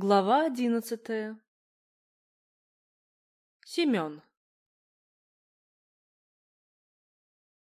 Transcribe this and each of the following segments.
Глава одиннадцатая. Семен.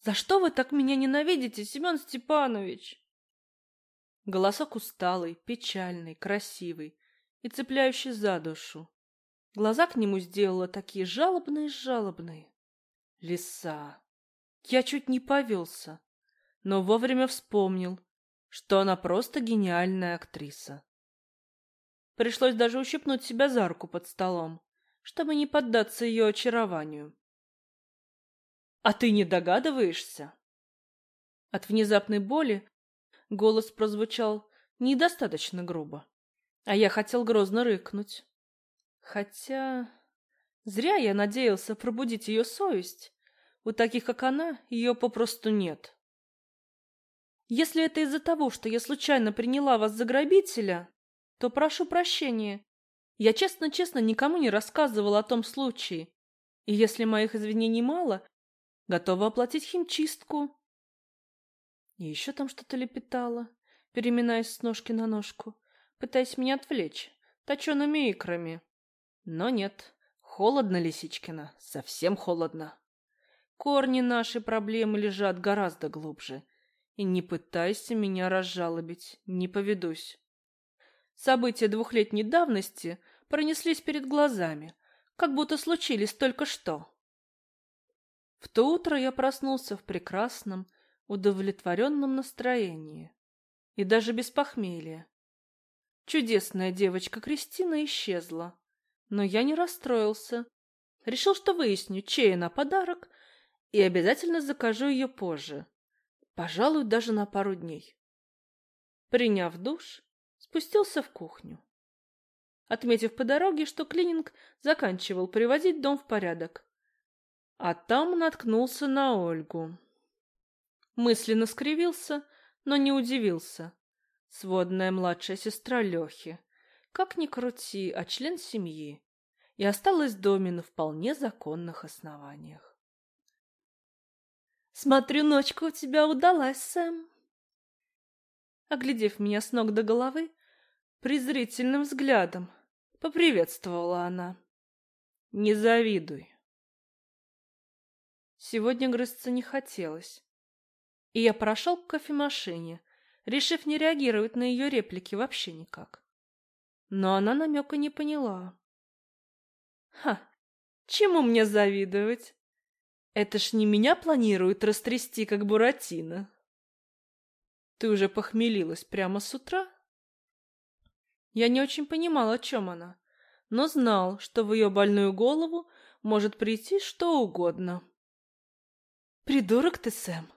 «За что вы так меня ненавидите, Семен Степанович?» Голосок усталый, печальный, красивый и цепляющий за душу. Глаза к нему сделала такие жалобные-жалобные. Лиса. Я чуть не повелся, но вовремя вспомнил, что она просто гениальная актриса. Пришлось даже ущипнуть себя за руку под столом, чтобы не поддаться ее очарованию. «А ты не догадываешься?» От внезапной боли голос прозвучал недостаточно грубо, а я хотел грозно рыкнуть. Хотя зря я надеялся пробудить ее совесть. У таких, как она, ее попросту нет. Если это из-за того, что я случайно приняла вас за грабителя, то прошу прощения. Я честно-честно никому не рассказывала о том случае. И если моих извинений мало, готова оплатить химчистку. И еще там что-то лепетала, переминаясь с ножки на ножку, пытаясь меня отвлечь точеными икрами. Но нет, холодно, Лисичкина, совсем холодно. Корни нашей проблемы лежат гораздо глубже. И не пытайся меня разжалобить, не поведусь. События двухлетней давности пронеслись перед глазами, как будто случились только что. В то утро я проснулся в прекрасном, удовлетворенном настроении и даже без похмелья. Чудесная девочка Кристина исчезла, но я не расстроился. Решил, что выясню, чей она подарок, и обязательно закажу ее позже. Пожалуй, даже на пару дней. Приняв душ, спустился в кухню. Отметив по дороге, что клининг заканчивал приводить дом в порядок. А там наткнулся на Ольгу. Мысленно скривился, но не удивился. Сводная младшая сестра Лехи. Как ни крути, а член семьи. И осталась в доме на вполне законных основаниях. «Смотрю, ночка у тебя удалась, Сэм!» Оглядев меня с ног до головы, презрительным взглядом поприветствовала она. Не завидуй. Сегодня грызться не хотелось, и я прошел к кофемашине, решив не реагировать на ее реплики вообще никак. Но она намека не поняла. Ха, чему мне завидовать? Это ж не меня планируют растрясти, как Буратино. Ты уже похмелилась прямо с утра? Я не очень понимал, о чем она, но знал, что в ее больную голову может прийти что угодно. «Придурок ты, Сэм!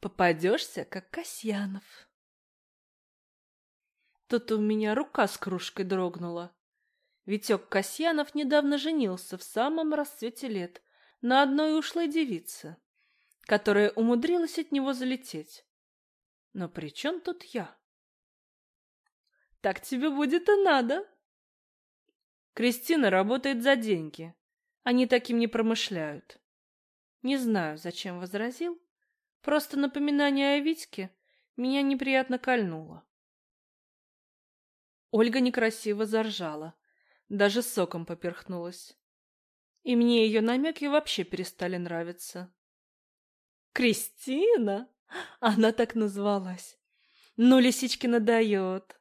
Попадешься, как Касьянов!» Тут у меня рука с кружкой дрогнула. Витек Касьянов недавно женился в самом расцвете лет на одной ушлой девице, которая умудрилась от него залететь. Но при чем тут я? Так тебе будет и надо. Кристина работает за деньги. Они таким не промышляют. Не знаю, зачем возразил. Просто напоминание о Витьке меня неприятно кольнуло. Ольга некрасиво заржала, даже соком поперхнулась. И мне ее намеки вообще перестали нравиться. «Кристина? Она так назвалась. Ну, Лисичкина дает.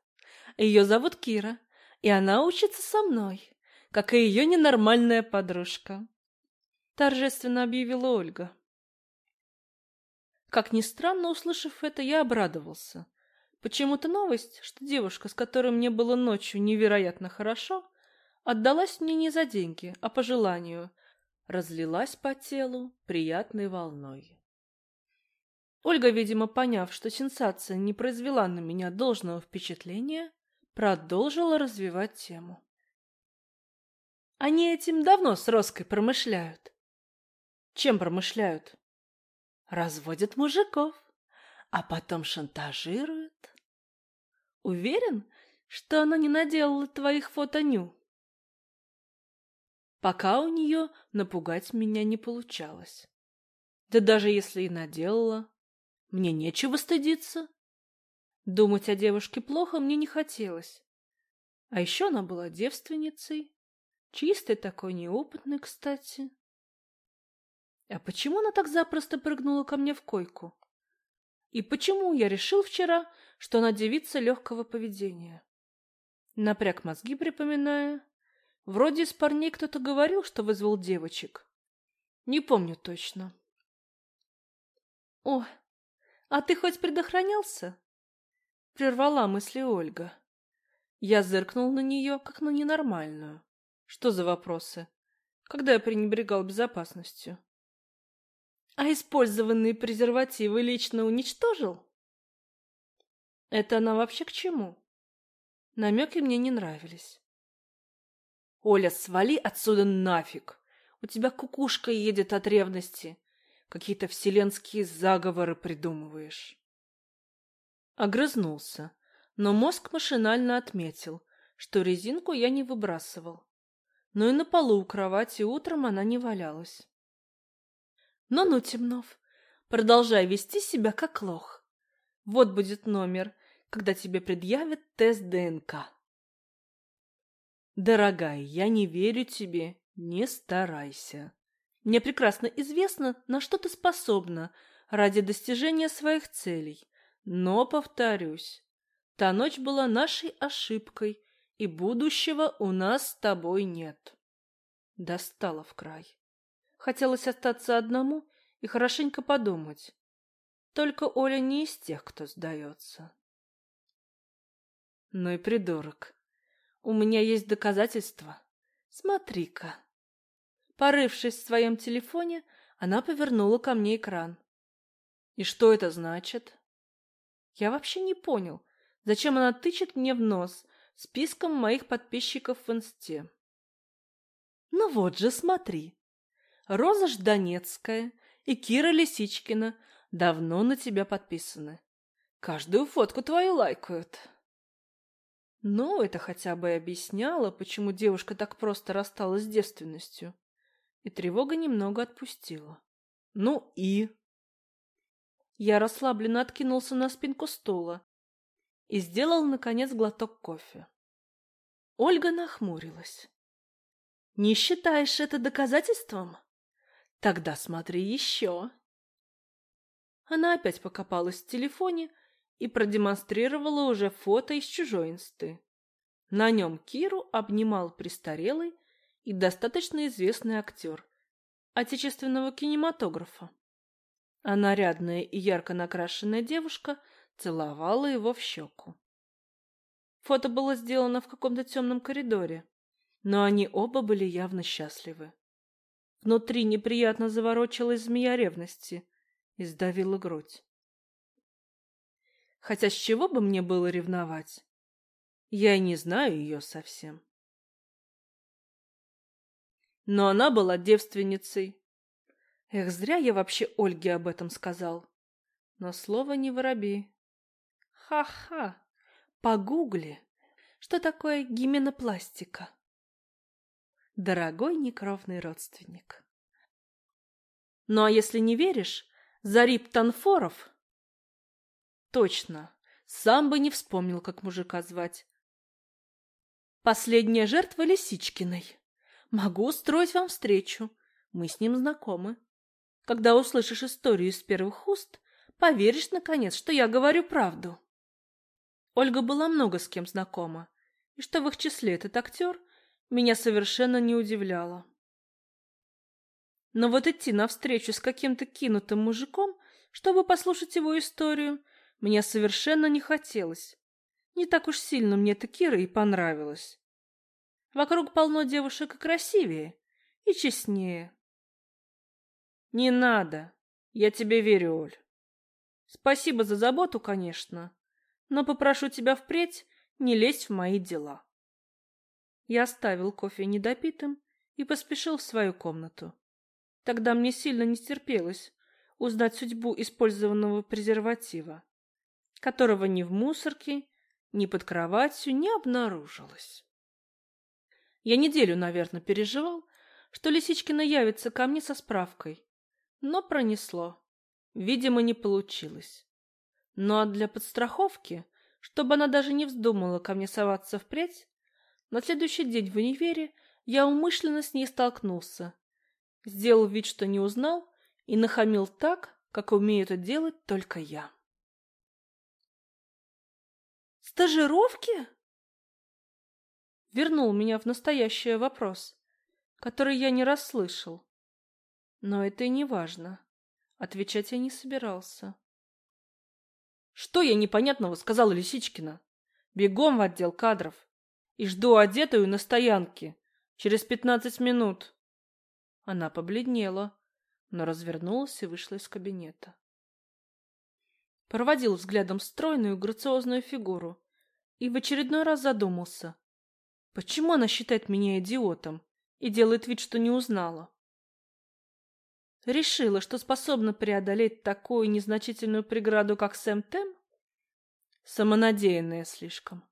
Ее зовут Кира, и она учится со мной, как и ее ненормальная подружка. Торжественно объявила Ольга. Как ни странно, услышав это, я обрадовался. Почему-то новость, что девушка, с которой мне было ночью невероятно хорошо, отдалась мне не за деньги, а по желанию, разлилась по телу приятной волной. Ольга, видимо, поняв, что сенсация не произвела на меня должного впечатления, продолжила развивать тему. Они этим давно с Роской промышляют. Чем промышляют? Разводят мужиков, а потом шантажируют. Уверен, что она не наделала твоих фото ню? Пока у нее напугать меня не получалось. Да даже если и наделала, мне нечего стыдиться. Думать о девушке плохо мне не хотелось. А еще она была девственницей, чистой такой неопытной, кстати. А почему она так запросто прыгнула ко мне в койку? И почему я решил вчера, что она девица легкого поведения? Напряг мозги, припоминая. Вроде из парней кто-то говорил, что вызвал девочек. Не помню точно. О, а ты хоть предохранялся? Прервала мысли Ольга. Я зыркнул на нее, как на ненормальную. Что за вопросы? Когда я пренебрегал безопасностью? А использованные презервативы лично уничтожил? Это она вообще к чему? Намеки мне не нравились. Оля, свали отсюда нафиг. У тебя кукушка едет от ревности. Какие-то вселенские заговоры придумываешь. Огрызнулся, но мозг машинально отметил, что резинку я не выбрасывал. Но и на полу у кровати утром она не валялась. Ну-ну, Темнов, продолжай вести себя как лох. Вот будет номер, когда тебе предъявят тест ДНК. Дорогая, я не верю тебе, не старайся. Мне прекрасно известно, на что ты способна ради достижения своих целей. Но, повторюсь, та ночь была нашей ошибкой, и будущего у нас с тобой нет. Достала в край. Хотелось остаться одному и хорошенько подумать. Только Оля не из тех, кто сдается. Ну и придурок. У меня есть доказательства. Смотри-ка. Порывшись в своем телефоне, она повернула ко мне экран. И что это значит? Я вообще не понял, зачем она тычет мне в нос списком моих подписчиков в инсте. Ну вот же, смотри. Роза Жданецкая и Кира Лисичкина давно на тебя подписаны. Каждую фотку твою лайкают. Ну, это хотя бы объясняло, почему девушка так просто рассталась с девственностью. И тревога немного отпустила. Ну и... Я расслабленно откинулся на спинку стула и сделал, наконец, глоток кофе. Ольга нахмурилась. «Не считаешь это доказательством? Тогда смотри еще». Она опять покопалась в телефоне и продемонстрировала уже фото из чужой инсты. На нем Киру обнимал престарелый и достаточно известный актер отечественного кинематографа а нарядная и ярко накрашенная девушка целовала его в щеку. Фото было сделано в каком-то темном коридоре, но они оба были явно счастливы. Внутри неприятно заворочилась змея ревности и сдавила грудь. Хотя с чего бы мне было ревновать? Я и не знаю ее совсем. Но она была девственницей, Эх, зря я вообще Ольге об этом сказал. Но слово не воробей. Ха-ха, погугли, что такое гименопластика. Дорогой некровный родственник. Ну а если не веришь, Зарип Танфоров... Точно, сам бы не вспомнил, как мужика звать. Последняя жертва Лисичкиной. Могу устроить вам встречу. Мы с ним знакомы. Когда услышишь историю из первых уст, поверишь, наконец, что я говорю правду. Ольга была много с кем знакома, и что в их числе этот актер, меня совершенно не удивляло. Но вот идти навстречу с каким-то кинутым мужиком, чтобы послушать его историю, мне совершенно не хотелось. Не так уж сильно мне эта Кира и понравилась. Вокруг полно девушек и красивее, и честнее. Не надо. Я тебе верю, Оль. Спасибо за заботу, конечно, но попрошу тебя впредь не лезть в мои дела. Я оставил кофе недопитым и поспешил в свою комнату. Тогда мне сильно не терпелось узнать судьбу использованного презерватива, которого ни в мусорке, ни под кроватью не обнаружилось. Я неделю, наверное, переживал, что Лисичкина явится ко мне со справкой, но пронесло. Видимо, не получилось. Ну а для подстраховки, чтобы она даже не вздумала ко мне соваться впредь, На следующий день в универе я умышленно с ней столкнулся. Сделал вид, что не узнал, и нахамил так, как умею это делать только я. «Стажировки?» Вернул меня в настоящее вопрос, который я не расслышал. Но это и не важно. Отвечать я не собирался. «Что я непонятного?» — сказала Лисичкина. «Бегом в отдел кадров и жду одетую на стоянке. Через пятнадцать минут». Она побледнела, но развернулась и вышла из кабинета. Проводил взглядом стройную грациозную фигуру и в очередной раз задумался, почему она считает меня идиотом и делает вид, что не узнала. Решила, что способна преодолеть такую незначительную преграду, как Сэм Тем? Самонадеянная слишком.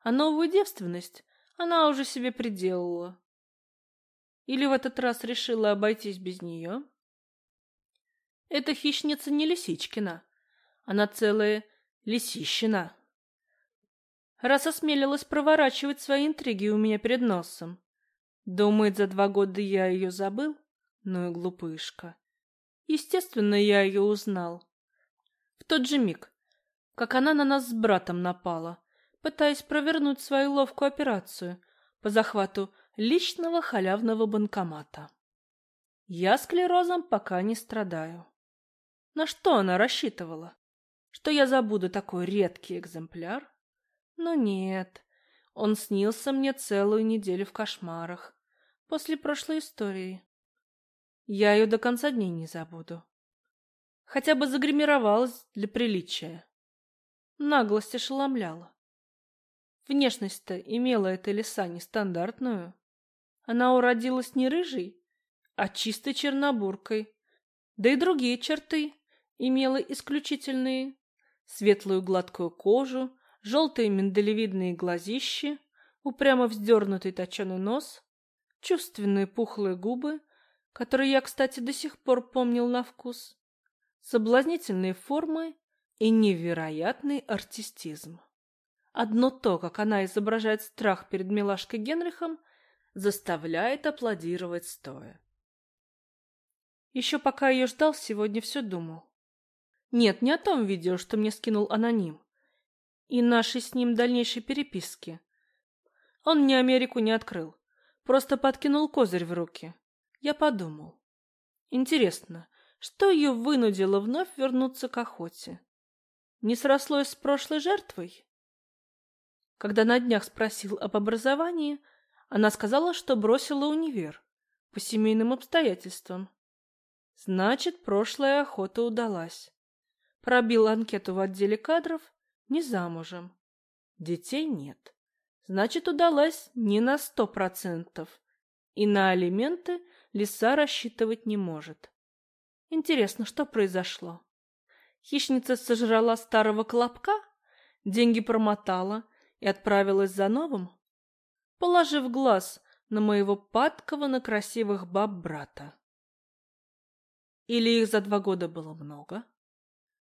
А новую девственность она уже себе приделала. Или в этот раз решила обойтись без нее? Эта хищница не Лисичкина. Она целая Лисищина. Раз осмелилась проворачивать свои интриги у меня перед носом. Думает, за два года я ее забыл? Ну и глупышка. Естественно, я ее узнал. В тот же миг, как она на нас с братом напала, пытаясь провернуть свою ловкую операцию по захвату личного халявного банкомата. Я склерозом пока не страдаю. На что она рассчитывала? Что я забуду такой редкий экземпляр? Но нет, он снился мне целую неделю в кошмарах после прошлой истории. Я ее до конца дней не забуду. Хотя бы загримировалась для приличия. Наглость ошеломляла. Внешность-то имела эта лиса нестандартную. Она уродилась не рыжей, а чистой чернобуркой. Да и другие черты имела исключительные. Светлую гладкую кожу, желтые миндалевидные глазищи, упрямо вздернутый точеный нос, чувственные пухлые губы, которые я, кстати, до сих пор помнил на вкус, соблазнительные формы и невероятный артистизм. Одно то, как она изображает страх перед милашкой Генрихом, заставляет аплодировать стоя. Еще пока ее ждал, сегодня все думал. Нет, не о том видео, что мне скинул аноним. И нашей с ним дальнейшей переписки. Он мне Америку не открыл. Просто подкинул козырь в руки. Я подумал. Интересно, что ее вынудило вновь вернуться к охоте? Не срослось с прошлой жертвой? Когда на днях спросил об образовании, она сказала, что бросила универ по семейным обстоятельствам. Значит, прошлая охота удалась. Пробил анкету в отделе кадров, не замужем. Детей нет. Значит, удалась не на сто процентов. И на алименты лиса рассчитывать не может. Интересно, что произошло? Хищница сожрала старого колобка, деньги промотала и отправилась за новым, положив глаз на моего падкого на красивых баб брата. Или их за два года было много?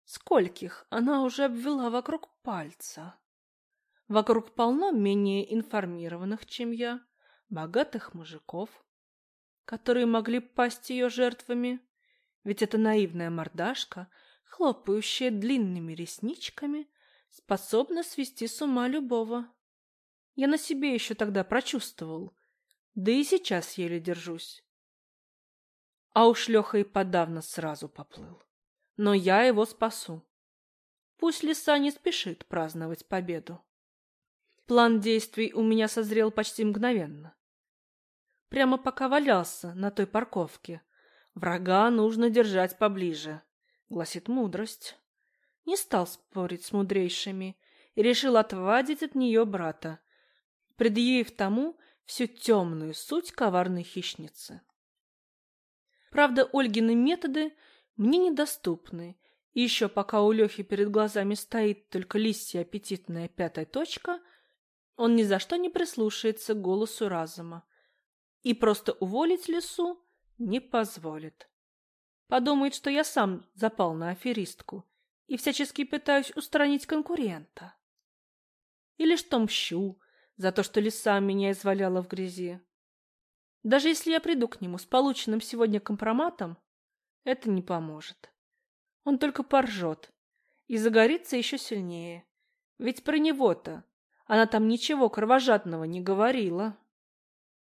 Скольких она уже обвела вокруг пальца? Вокруг полно менее информированных, чем я, богатых мужиков, которые могли пасть ее жертвами, ведь эта наивная мордашка, хлопающая длинными ресничками, способна свести с ума любого. Я на себе еще тогда прочувствовал, да и сейчас еле держусь. А уж Леха и подавно сразу поплыл. Но я его спасу. Пусть лиса не спешит праздновать победу. План действий у меня созрел почти мгновенно. Прямо пока валялся на той парковке. Врага нужно держать поближе, гласит мудрость не стал спорить с мудрейшими и решил отвадить от нее брата, предъявив тому всю темную суть коварной хищницы. Правда, Ольгины методы мне недоступны, и еще пока у Лехи перед глазами стоит только листья аппетитная пятая точка, он ни за что не прислушается к голосу разума и просто уволить лису не позволит. Подумает, что я сам запал на аферистку и всячески пытаюсь устранить конкурента. Или что мщу за то, что лиса меня изваляла в грязи. Даже если я приду к нему с полученным сегодня компроматом, это не поможет. Он только поржет и загорится еще сильнее. Ведь про него-то она там ничего кровожадного не говорила.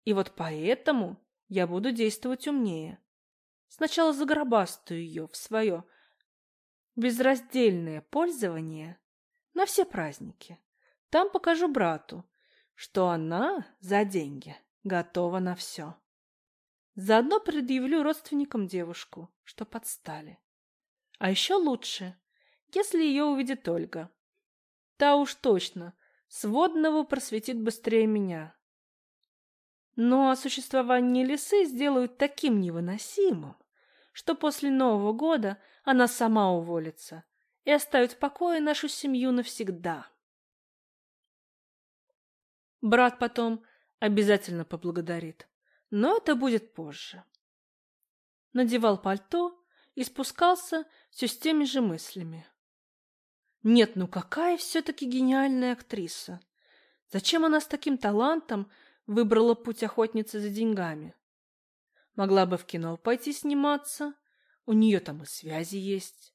И вот поэтому я буду действовать умнее. Сначала загробастаю ее в свое безраздельное пользование на все праздники. Там покажу брату, что она за деньги готова на все. Заодно предъявлю родственникам девушку, что подстали. А еще лучше, если ее увидит Ольга. Та уж точно сводного просветит быстрее меня. Но о существовании лисы сделают таким невыносимым, что после Нового года она сама уволится и оставит в покое нашу семью навсегда. Брат потом обязательно поблагодарит, но это будет позже. Надевал пальто и спускался все с теми же мыслями. Нет, ну какая все-таки гениальная актриса! Зачем она с таким талантом выбрала путь охотницы за деньгами? Могла бы в кино пойти сниматься, у нее там и связи есть.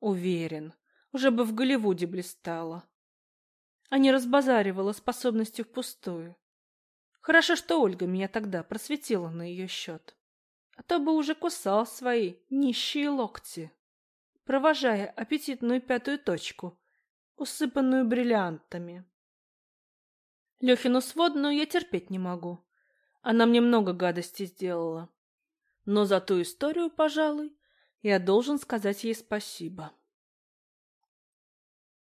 Уверен, уже бы в Голливуде блистала. А не разбазаривала способностью впустую. Хорошо, что Ольга меня тогда просветила на ее счет. А то бы уже кусал свои нищие локти, провожая аппетитную пятую точку, усыпанную бриллиантами. Лехину сводную я терпеть не могу. Она мне много гадостей сделала. Но за ту историю, пожалуй, я должен сказать ей спасибо.